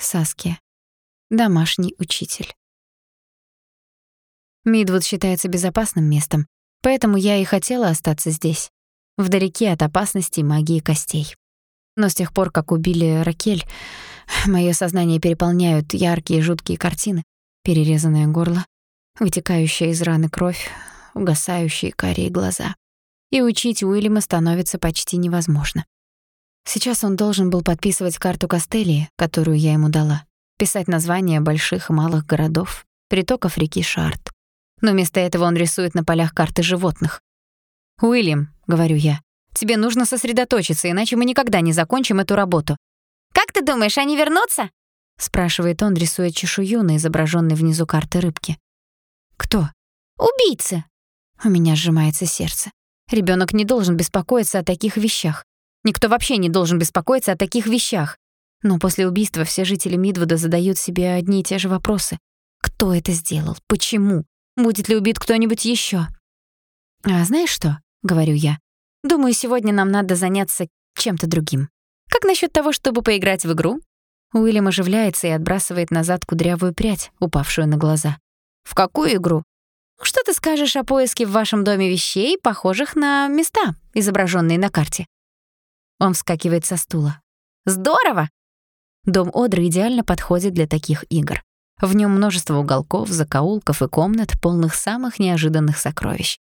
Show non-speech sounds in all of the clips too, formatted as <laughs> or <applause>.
Саски. Домашний учитель. Мидвуд считается безопасным местом, поэтому я и хотела остаться здесь, вдалеке от опасности магии костей. Но с тех пор, как убили Ракель, <sighs> моё сознание переполняют яркие жуткие картины. Перерезанное горло, вытекающая из раны кровь, угасающие карие глаза. И учить Уильяма становится почти невозможно. Сейчас он должен был подписывать карту Костелии, которую я ему дала, писать названия больших и малых городов, притоков реки Шарт. Но вместо этого он рисует на полях карты животных. «Уильям», — говорю я, — «тебе нужно сосредоточиться, иначе мы никогда не закончим эту работу». «Как ты думаешь, они вернутся?» — спрашивает он, рисуя чешую на изображённой внизу карты рыбки. «Кто?» «Убийцы». У меня сжимается сердце. Ребёнок не должен беспокоиться о таких вещах. Никто вообще не должен беспокоиться о таких вещах. Но после убийства все жители Мидвуда задают себе одни и те же вопросы. Кто это сделал? Почему? Будет ли убит кто-нибудь еще? «А знаешь что?» — говорю я. «Думаю, сегодня нам надо заняться чем-то другим. Как насчет того, чтобы поиграть в игру?» Уильям оживляется и отбрасывает назад кудрявую прядь, упавшую на глаза. «В какую игру?» «Что ты скажешь о поиске в вашем доме вещей, похожих на места, изображенные на карте?» Он вскакивает со стула. «Здорово!» Дом Одры идеально подходит для таких игр. В нем множество уголков, закоулков и комнат, полных самых неожиданных сокровищ.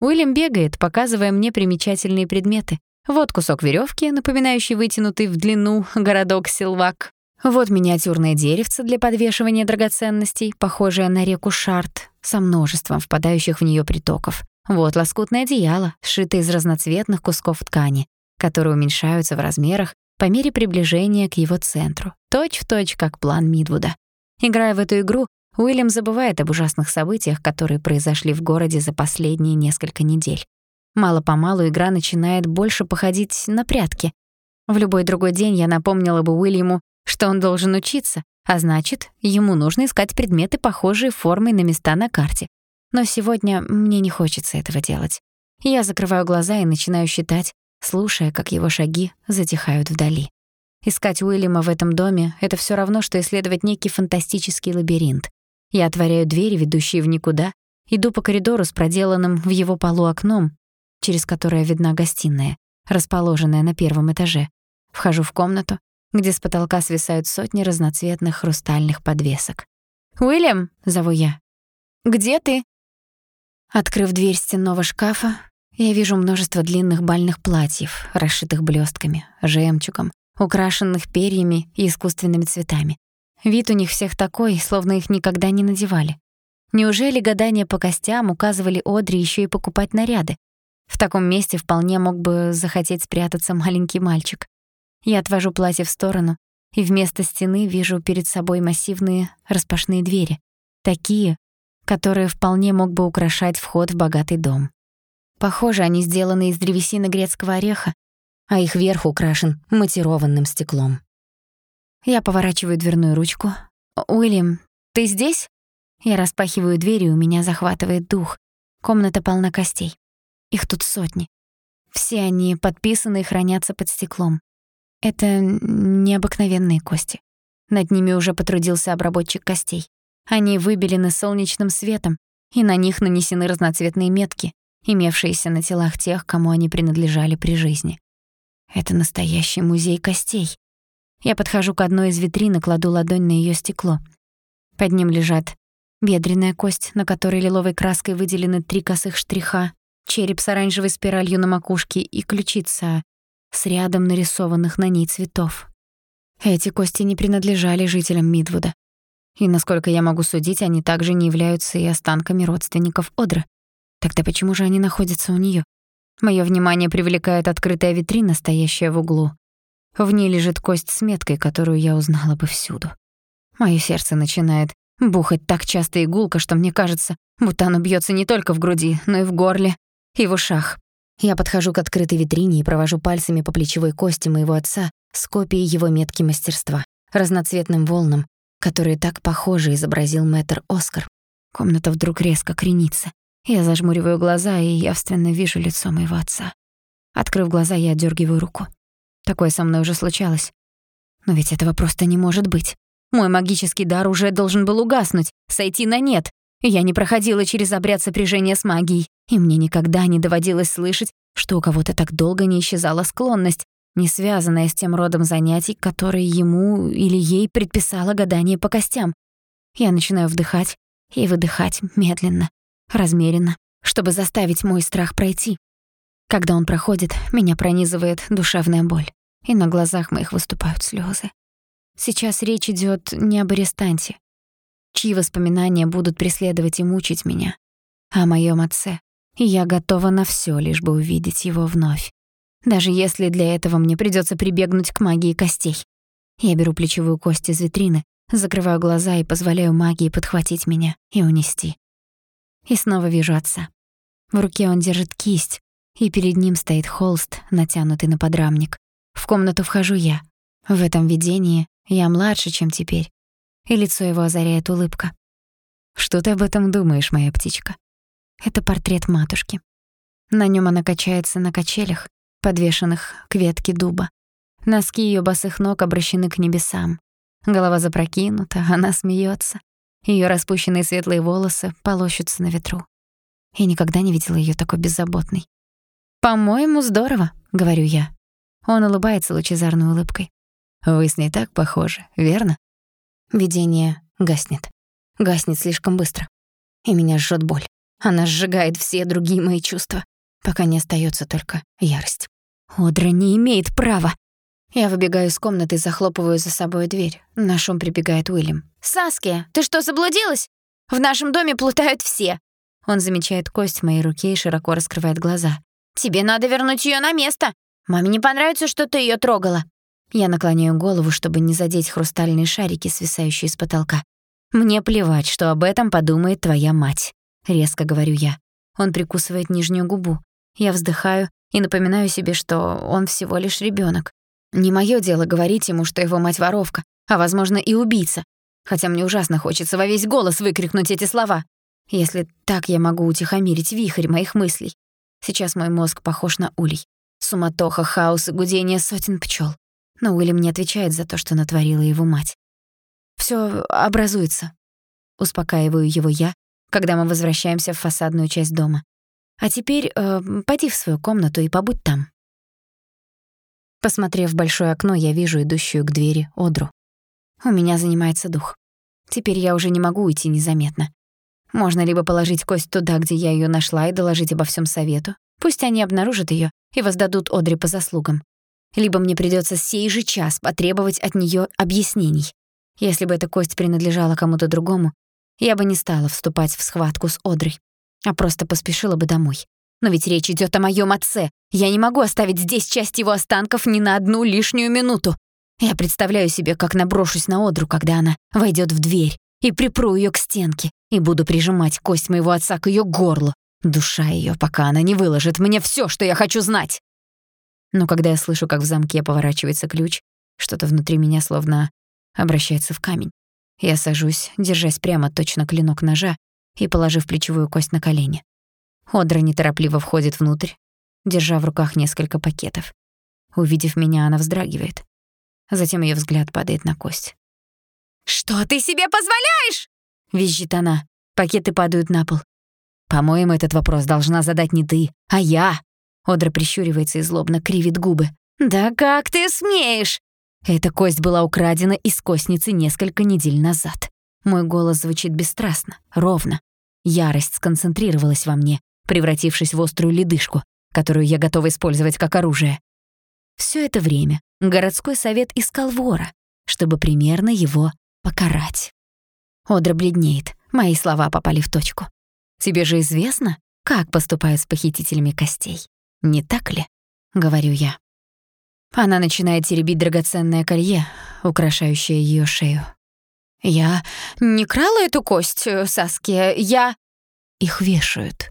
Уильям бегает, показывая мне примечательные предметы. Вот кусок веревки, напоминающий вытянутый в длину городок Силвак. Вот миниатюрное деревце для подвешивания драгоценностей, похожее на реку Шарт, со множеством впадающих в нее притоков. Вот лоскутное одеяло, сшитое из разноцветных кусков ткани которые уменьшаются в размерах по мере приближения к его центру, точь-в-точь точь как план Мидвуда. Играя в эту игру, Уильям забывает об ужасных событиях, которые произошли в городе за последние несколько недель. Мало-помалу игра начинает больше походить на прятки. В любой другой день я напомнила бы Уильяму, что он должен учиться, а значит, ему нужно искать предметы, похожие формой на места на карте. Но сегодня мне не хочется этого делать. Я закрываю глаза и начинаю считать, слушая, как его шаги затихают вдали. Искать Уильяма в этом доме — это всё равно, что исследовать некий фантастический лабиринт. Я отворяю двери, ведущие в никуда, иду по коридору с проделанным в его полу окном, через которое видна гостиная, расположенная на первом этаже. Вхожу в комнату, где с потолка свисают сотни разноцветных хрустальных подвесок. «Уильям!» — зову я. «Где ты?» Открыв дверь стенного шкафа, я вижу множество длинных бальных платьев, расшитых блестками, жемчугом, украшенных перьями и искусственными цветами. Вид у них всех такой, словно их никогда не надевали. Неужели гадания по костям указывали Одри еще и покупать наряды? В таком месте вполне мог бы захотеть спрятаться маленький мальчик. Я отвожу платье в сторону и вместо стены вижу перед собой массивные распашные двери, такие, которые вполне мог бы украшать вход в богатый дом. Похоже, они сделаны из древесины грецкого ореха, а их верх украшен матированным стеклом. Я поворачиваю дверную ручку. «Уильям, ты здесь?» Я распахиваю дверь, и у меня захватывает дух. Комната полна костей. Их тут сотни. Все они подписаны и хранятся под стеклом. Это необыкновенные кости. Над ними уже потрудился обработчик костей. Они выбелены солнечным светом, и на них нанесены разноцветные метки, имевшиеся на телах тех, кому они принадлежали при жизни. Это настоящий музей костей. Я подхожу к одной из витрин и кладу ладонь на её стекло. Под ним лежат бедренная кость, на которой лиловой краской выделены три косых штриха, череп с оранжевой спиралью на макушке и ключица с рядом нарисованных на ней цветов. Эти кости не принадлежали жителям Мидвуда. И, насколько я могу судить, они также не являются и останками родственников Одры. Тогда почему же они находятся у неё? Моё внимание привлекает открытая витрина, стоящая в углу. В ней лежит кость с меткой, которую я узнала бы всюду. Моё сердце начинает бухать так часто и гулко, что мне кажется, будто оно бьётся не только в груди, но и в горле, и в ушах. Я подхожу к открытой витрине и провожу пальцами по плечевой кости моего отца с копией его метки мастерства, разноцветным волнам, которые так похоже изобразил мэтр Оскар. Комната вдруг резко кренится. Я зажмуриваю глаза и явственно вижу лицо моего отца. Открыв глаза, я отдергиваю руку. Такое со мной уже случалось. Но ведь этого просто не может быть. Мой магический дар уже должен был угаснуть, сойти на нет. Я не проходила через обряд сопряжения с магией, и мне никогда не доводилось слышать, что у кого-то так долго не исчезала склонность, не связанная с тем родом занятий, которые ему или ей предписало гадание по костям. Я начинаю вдыхать и выдыхать медленно, размеренно, чтобы заставить мой страх пройти. Когда он проходит, меня пронизывает душевная боль, и на глазах моих выступают слезы. Сейчас речь идет не об арестанте, чьи воспоминания будут преследовать и мучить меня, а о моем отце, и я готова на все, лишь бы увидеть его вновь. Даже если для этого мне придется прибегнуть к магии костей. Я беру плечевую кость из витрины, закрываю глаза и позволяю магии подхватить меня и унести. И снова вижу отца. В руке он держит кисть, и перед ним стоит холст, натянутый на подрамник. В комнату вхожу я. В этом видении я младше, чем теперь, и лицо его озаряет улыбка. «Что ты об этом думаешь, моя птичка?» Это портрет матушки. На нем она качается на качелях, подвешенных к ветке дуба. Носки ее босых ног обращены к небесам. Голова запрокинута, она смеется. Ее распущенные светлые волосы полощутся на ветру. Я никогда не видела ее такой беззаботной. «По-моему, здорово», — говорю я. Он улыбается лучезарной улыбкой. «Вы с ней так похожи, верно?» Видение гаснет. Гаснет слишком быстро. И меня жжет боль. Она сжигает все другие мои чувства, пока не остается только ярость. Одра не имеет права. Я выбегаю из комнаты и захлопываю за собой дверь. На шум прибегает Уильям. «Саския, ты что, заблудилась? В нашем доме плутают все». Он замечает кость в моей руке и широко раскрывает глаза. «Тебе надо вернуть ее на место. Маме не понравится, что ты ее трогала». Я наклоняю голову, чтобы не задеть хрустальные шарики, свисающие с потолка. «Мне плевать, что об этом подумает твоя мать», — резко говорю я. Он прикусывает нижнюю губу. Я вздыхаю и напоминаю себе, что он всего лишь ребёнок. Не моё дело говорить ему, что его мать воровка, а, возможно, и убийца. Хотя мне ужасно хочется во весь голос выкрикнуть эти слова. Если так я могу утихомирить вихрь моих мыслей. Сейчас мой мозг похож на улей. Суматоха, хаос и гудение сотен пчёл. Но Уильям не отвечает за то, что натворила его мать. Всё образуется. Успокаиваю его я, когда мы возвращаемся в фасадную часть дома. А теперь э, пойди в свою комнату и побудь там. Посмотрев в большое окно, я вижу идущую к двери Одру. У меня занимается дух. Теперь я уже не могу уйти незаметно. Можно либо положить кость туда, где я её нашла, и доложить обо всем совету. Пусть они обнаружат её и воздадут Одре по заслугам. Либо мне придётся сей же час потребовать от неё объяснений. Если бы эта кость принадлежала кому-то другому, я бы не стала вступать в схватку с Одрой, а просто поспешила бы домой. Но ведь речь идёт о моём отце. Я не могу оставить здесь часть его останков ни на одну лишнюю минуту. Я представляю себе, как наброшусь на Одру, когда она войдёт в дверь, и припру её к стенке, и буду прижимать кость моего отца к её горлу, душа её, пока она не выложит мне всё, что я хочу знать. Но когда я слышу, как в замке поворачивается ключ, что-то внутри меня словно обращается в камень. Я сажусь, держась прямо точно клинок ножа и положив плечевую кость на колени. Одра неторопливо входит внутрь, держа в руках несколько пакетов. Увидев меня, она вздрагивает. Затем её взгляд падает на кость. «Что ты себе позволяешь?» — визжит она. Пакеты падают на пол. «По-моему, этот вопрос должна задать не ты, а я!» Одра прищуривается и злобно кривит губы. «Да как ты смеешь?» Эта кость была украдена из костницы несколько недель назад. Мой голос звучит бесстрастно, ровно. Ярость сконцентрировалась во мне, превратившись в острую ледышку, которую я готова использовать как оружие. Все это время городской совет искал вора, чтобы примерно его покарать. Одра бледнеет, мои слова попали в точку. Тебе же известно, как поступают с похитителями костей, не так ли? Говорю я. Она начинает теребить драгоценное колье, украшающее её шею. «Я не крала эту кость, э, Саски, я...» Их вешают.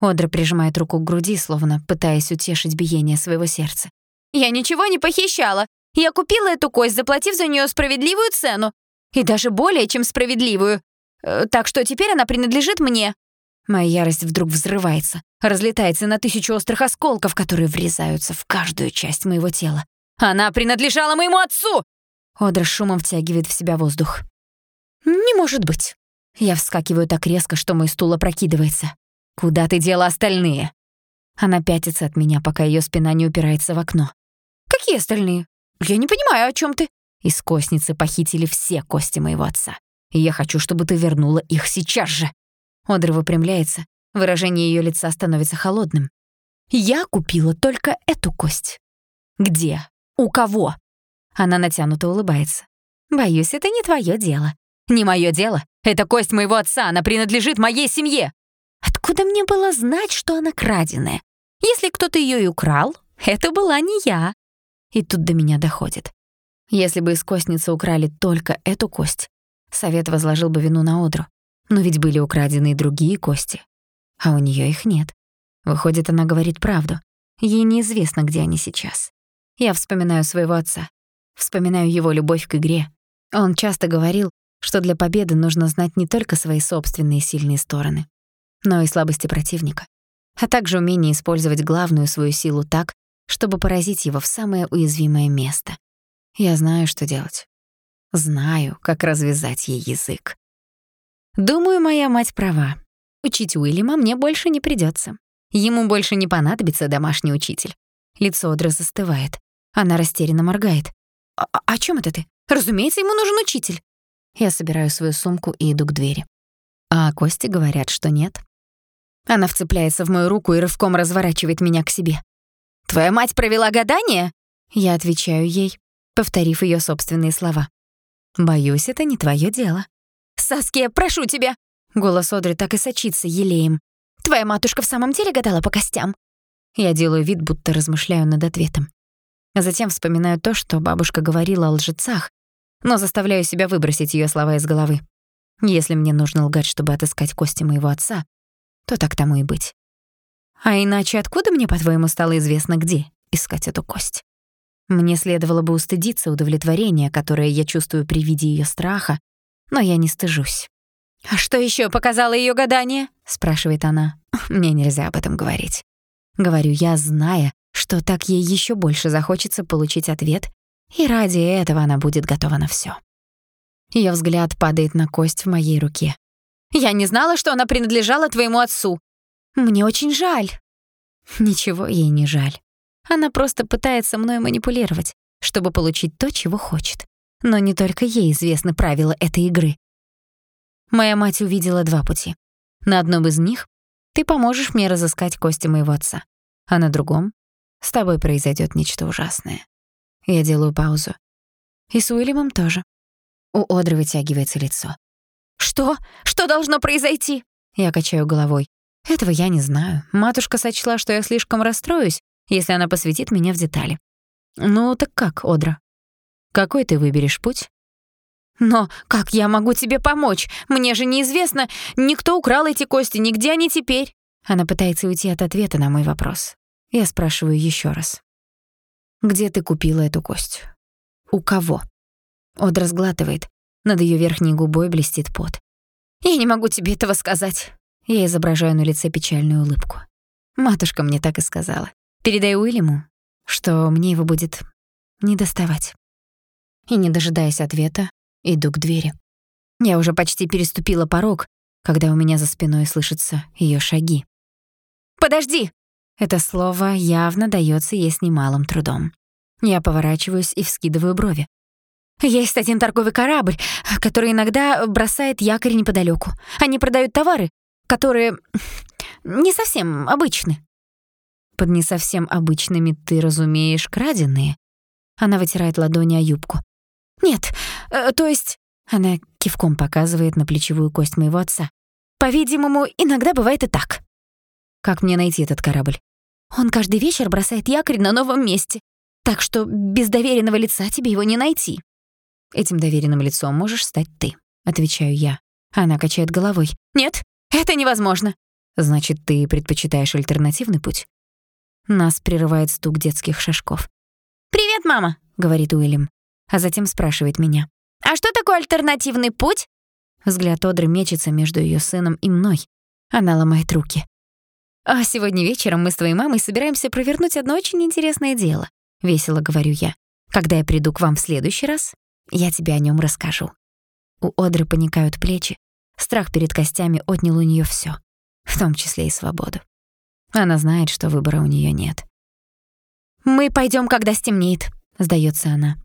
Одра прижимает руку к груди, словно пытаясь утешить биение своего сердца. «Я ничего не похищала. Я купила эту кость, заплатив за неё справедливую цену. И даже более чем справедливую. Э, так что теперь она принадлежит мне». Моя ярость вдруг взрывается, разлетается на тысячу острых осколков, которые врезаются в каждую часть моего тела. «Она принадлежала моему отцу!» Одра шумом втягивает в себя воздух. «Не может быть!» Я вскакиваю так резко, что мой стул опрокидывается. «Куда ты дела остальные?» Она пятится от меня, пока ее спина не упирается в окно. «Какие остальные? Я не понимаю, о чем ты?» Из костницы похитили все кости моего отца. Я хочу, чтобы ты вернула их сейчас же. Одра выпрямляется. Выражение ее лица становится холодным. Я купила только эту кость. Где? У кого? Она натянуто улыбается. Боюсь, это не твое дело. Не мое дело. Это кость моего отца, она принадлежит моей семье. Откуда мне было знать, что она краденая? Если кто-то ее и украл, это была не я. И тут до меня доходит. Если бы из костницы украли только эту кость, совет возложил бы вину на Одру. Но ведь были украдены и другие кости. А у нее их нет. Выходит, она говорит правду. Ей неизвестно, где они сейчас. Я вспоминаю своего отца. Вспоминаю его любовь к игре. Он часто говорил, что для победы нужно знать не только свои собственные сильные стороны, но и слабости противника, а также умение использовать главную свою силу так, чтобы поразить его в самое уязвимое место. Я знаю, что делать. Знаю, как развязать ей язык. Думаю, моя мать права. Учить Уильяма мне больше не придётся. Ему больше не понадобится домашний учитель. Лицо Одры застывает. Она растерянно моргает. «А, -а «О чём это ты? Разумеется, ему нужен учитель». Я собираю свою сумку и иду к двери. А Кости говорят, что нет. Она вцепляется в мою руку и рывком разворачивает меня к себе. «Твоя мать провела гадание?» Я отвечаю ей, повторив её собственные слова. «Боюсь, это не твоё дело». «Саския, прошу тебя!» Голос Одры так и сочится елеем. «Твоя матушка в самом деле гадала по костям?» Я делаю вид, будто размышляю над ответом. А затем вспоминаю то, что бабушка говорила о лжецах, но заставляю себя выбросить её слова из головы. Если мне нужно лгать, чтобы отыскать кости моего отца, то так тому и быть. А иначе откуда мне, по-твоему, стало известно, где искать эту кость? Мне следовало бы устыдиться удовлетворения, которое я чувствую при виде её страха, но я не стыжусь. «А что ещё показало её гадание?» — спрашивает она. <laughs> Мне нельзя об этом говорить. Говорю я, зная, что так ей ещё больше захочется получить ответ, и ради этого она будет готова на всё. Её взгляд падает на кость в моей руке. «Я не знала, что она принадлежала твоему отцу. Мне очень жаль». Ничего ей не жаль. Она просто пытается мной манипулировать, чтобы получить то, чего хочет. Но не только ей известны правила этой игры. Моя мать увидела два пути. На одном из них ты поможешь мне разыскать кости моего отца, а на другом с тобой произойдет нечто ужасное. Я делаю паузу. И с Уильямом тоже. У Одры вытягивается лицо. «Что? Что должно произойти?» Я качаю головой. Этого я не знаю. Матушка сочла, что я слишком расстроюсь, если она посвятит меня в детали. Ну, так как, Одра? Какой ты выберешь путь? Но как я могу тебе помочь? Мне же неизвестно, никто украл эти кости, нигде они теперь. Она пытается уйти от ответа на мой вопрос. Я спрашиваю еще раз. Где ты купила эту кость? У кого? Одра сглатывает. Над ее верхней губой блестит пот. Я не могу тебе этого сказать. Я изображаю на лице печальную улыбку. Матушка мне так и сказала. Передай Уильяму, что мне его будет не доставать. И, не дожидаясь ответа, иду к двери. Я уже почти переступила порог, когда у меня за спиной слышатся её шаги. «Подожди!» Это слово явно даётся ей с немалым трудом. Я поворачиваюсь и вскидываю брови. «Есть один торговый корабль, который иногда бросает якорь неподалёку. Они продают товары, которые не совсем обычны». Под не совсем обычными ты разумеешь краденые. Она вытирает ладони о юбку. «Нет, э, то есть...» Она кивком показывает на плечевую кость моего отца. «По-видимому, иногда бывает и так». «Как мне найти этот корабль?» «Он каждый вечер бросает якорь на новом месте, так что без доверенного лица тебе его не найти». «Этим доверенным лицом можешь стать ты», — отвечаю я. Она качает головой. «Нет, это невозможно». «Значит, ты предпочитаешь альтернативный путь?» Нас прерывает стук детских шажков. «Привет, мама», — говорит Уильям, а затем спрашивает меня. «А что такое альтернативный путь?» Взгляд Одры мечется между её сыном и мной. Она ломает руки. «А сегодня вечером мы с твоей мамой собираемся провернуть одно очень интересное дело», — весело говорю я. «Когда я приду к вам в следующий раз, Я тебе о нём расскажу. У Одры паникают плечи. Страх перед костями отнял у неё всё, в том числе и свободу. Она знает, что выбора у неё нет. «Мы пойдём, когда стемнеет», — сдаётся она.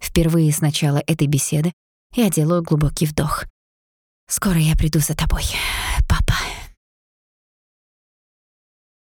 Впервые с начала этой беседы я делаю глубокий вдох. «Скоро я приду за тобой.